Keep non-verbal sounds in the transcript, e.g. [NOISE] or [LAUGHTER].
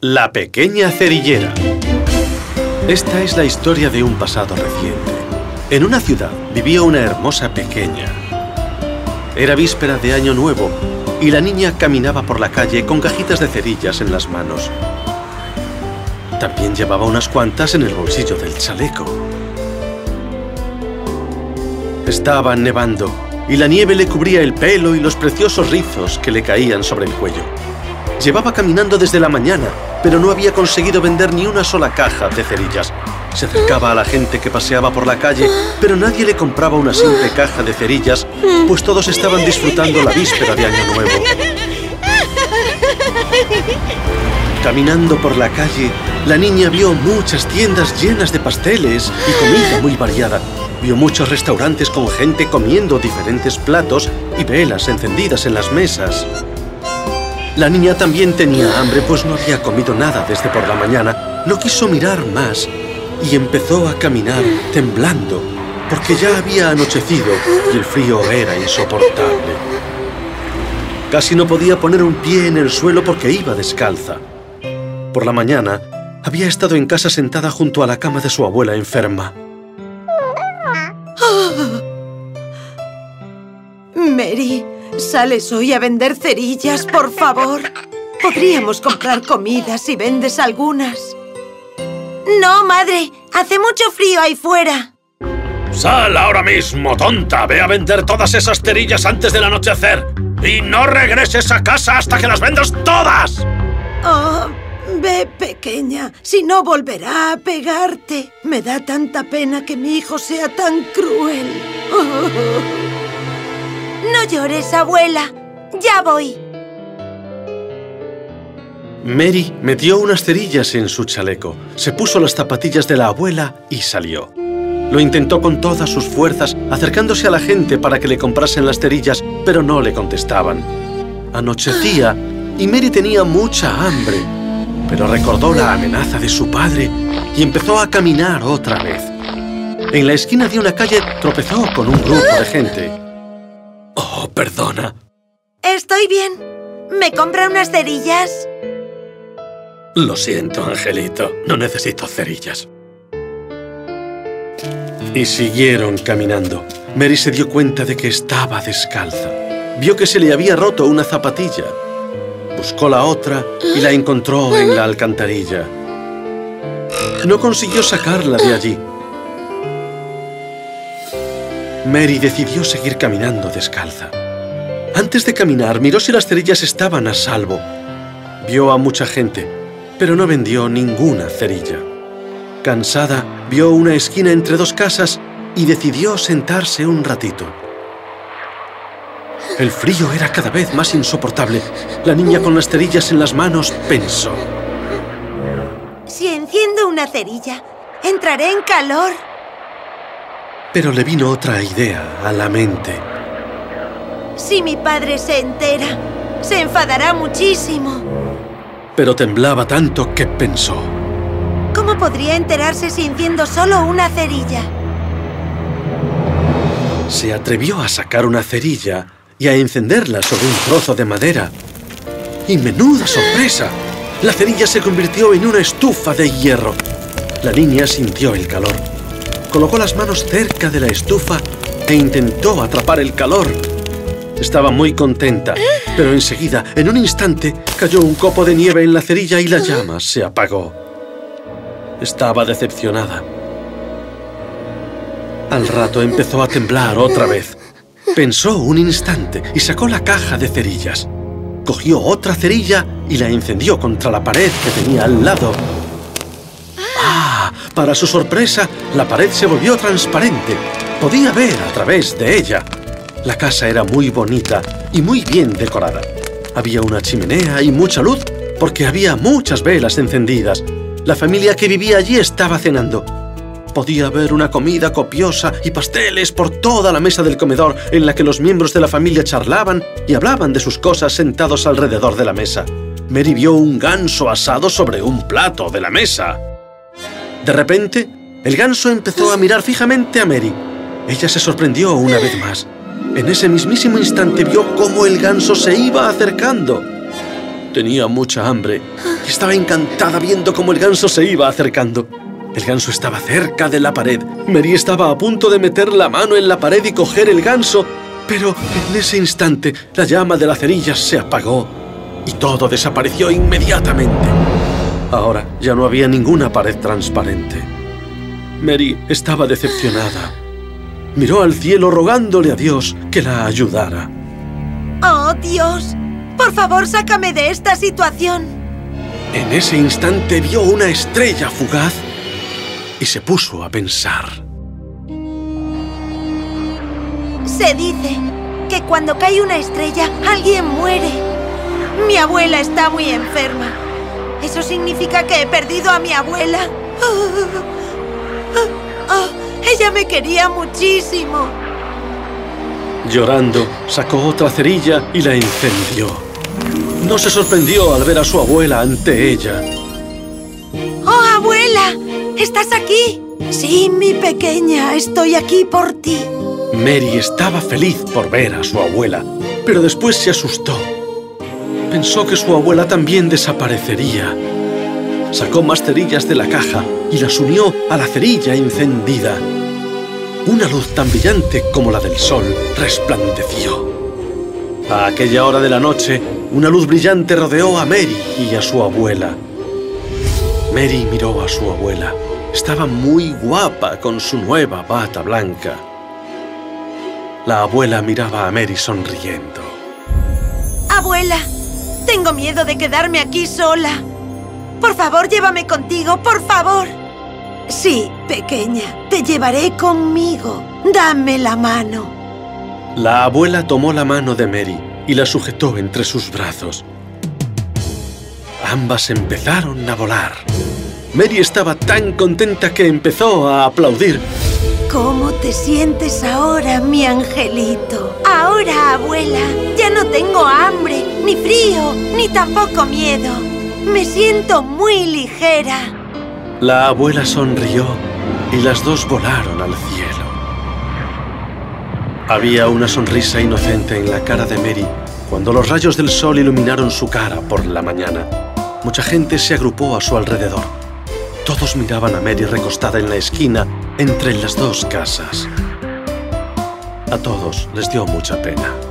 La pequeña cerillera. Esta es la historia de un pasado reciente. En una ciudad vivía una hermosa pequeña. Era víspera de Año Nuevo y la niña caminaba por la calle con cajitas de cerillas en las manos. También llevaba unas cuantas en el bolsillo del chaleco. Estaba nevando y la nieve le cubría el pelo y los preciosos rizos que le caían sobre el cuello. Llevaba caminando desde la mañana, pero no había conseguido vender ni una sola caja de cerillas. Se acercaba a la gente que paseaba por la calle, pero nadie le compraba una simple caja de cerillas, pues todos estaban disfrutando la víspera de Año Nuevo. Caminando por la calle, la niña vio muchas tiendas llenas de pasteles y comida muy variada. Vio muchos restaurantes con gente comiendo diferentes platos y velas encendidas en las mesas. La niña también tenía hambre, pues no había comido nada desde por la mañana. No quiso mirar más y empezó a caminar temblando, porque ya había anochecido y el frío era insoportable. Casi no podía poner un pie en el suelo porque iba descalza. Por la mañana, había estado en casa sentada junto a la cama de su abuela enferma. Mary, ¿sales hoy a vender cerillas, por favor? Podríamos comprar comida si vendes algunas. No, madre. Hace mucho frío ahí fuera. ¡Sal ahora mismo, tonta! Ve a vender todas esas cerillas antes del anochecer. Y no regreses a casa hasta que las vendas todas. Oh, ve, pequeña. Si no volverá a pegarte. Me da tanta pena que mi hijo sea tan cruel. [LAUGHS] No llores, abuela. Ya voy. Mary metió unas cerillas en su chaleco, se puso las zapatillas de la abuela y salió. Lo intentó con todas sus fuerzas, acercándose a la gente para que le comprasen las cerillas, pero no le contestaban. Anochecía y Mary tenía mucha hambre, pero recordó la amenaza de su padre y empezó a caminar otra vez. En la esquina de una calle tropezó con un grupo de gente. Perdona. Estoy bien. ¿Me compra unas cerillas? Lo siento, Angelito. No necesito cerillas. Y siguieron caminando. Mary se dio cuenta de que estaba descalza. Vio que se le había roto una zapatilla. Buscó la otra y la encontró en la alcantarilla. No consiguió sacarla de allí. Mary decidió seguir caminando descalza. Antes de caminar, miró si las cerillas estaban a salvo. Vio a mucha gente, pero no vendió ninguna cerilla. Cansada, vio una esquina entre dos casas y decidió sentarse un ratito. El frío era cada vez más insoportable. La niña con las cerillas en las manos pensó. Si enciendo una cerilla, entraré en calor. Pero le vino otra idea a la mente. Si mi padre se entera, se enfadará muchísimo. Pero temblaba tanto que pensó. ¿Cómo podría enterarse si enciendo solo una cerilla? Se atrevió a sacar una cerilla y a encenderla sobre un trozo de madera. ¡Y menuda sorpresa! La cerilla se convirtió en una estufa de hierro. La niña sintió el calor. Colocó las manos cerca de la estufa e intentó atrapar el calor. Estaba muy contenta, pero enseguida, en un instante, cayó un copo de nieve en la cerilla y la llama se apagó. Estaba decepcionada. Al rato empezó a temblar otra vez. Pensó un instante y sacó la caja de cerillas. Cogió otra cerilla y la encendió contra la pared que tenía al lado. ¡Ah! Para su sorpresa, la pared se volvió transparente. Podía ver a través de ella. La casa era muy bonita y muy bien decorada. Había una chimenea y mucha luz porque había muchas velas encendidas. La familia que vivía allí estaba cenando. Podía ver una comida copiosa y pasteles por toda la mesa del comedor en la que los miembros de la familia charlaban y hablaban de sus cosas sentados alrededor de la mesa. Mary vio un ganso asado sobre un plato de la mesa. De repente, el ganso empezó a mirar fijamente a Mary. Ella se sorprendió una vez más. En ese mismísimo instante vio cómo el ganso se iba acercando. Tenía mucha hambre y estaba encantada viendo cómo el ganso se iba acercando. El ganso estaba cerca de la pared. Mary estaba a punto de meter la mano en la pared y coger el ganso, pero en ese instante la llama de la cerilla se apagó y todo desapareció inmediatamente. Ahora ya no había ninguna pared transparente. Mary estaba decepcionada. Miró al cielo rogándole a Dios que la ayudara. ¡Oh, Dios! Por favor, sácame de esta situación. En ese instante vio una estrella fugaz y se puso a pensar. Se dice que cuando cae una estrella, alguien muere. Mi abuela está muy enferma. ¿Eso significa que he perdido a mi abuela? Oh, ella me quería muchísimo. Llorando, sacó otra cerilla y la encendió. No se sorprendió al ver a su abuela ante ella. ¡Oh, abuela! ¿Estás aquí? Sí, mi pequeña, estoy aquí por ti. Mary estaba feliz por ver a su abuela, pero después se asustó. Pensó que su abuela también desaparecería. Sacó más cerillas de la caja y las unió a la cerilla encendida. Una luz tan brillante como la del sol resplandeció. A aquella hora de la noche, una luz brillante rodeó a Mary y a su abuela. Mary miró a su abuela. Estaba muy guapa con su nueva bata blanca. La abuela miraba a Mary sonriendo. Abuela, tengo miedo de quedarme aquí sola. Por favor, llévame contigo, por favor. Sí, pequeña, te llevaré conmigo. Dame la mano. La abuela tomó la mano de Mary y la sujetó entre sus brazos. Ambas empezaron a volar. Mary estaba tan contenta que empezó a aplaudir. ¿Cómo te sientes ahora, mi angelito? Ahora, abuela, ya no tengo hambre, ni frío, ni tampoco miedo. Me siento muy ligera. La abuela sonrió y las dos volaron al cielo. Había una sonrisa inocente en la cara de Mary cuando los rayos del sol iluminaron su cara por la mañana. Mucha gente se agrupó a su alrededor. Todos miraban a Mary recostada en la esquina entre las dos casas. A todos les dio mucha pena.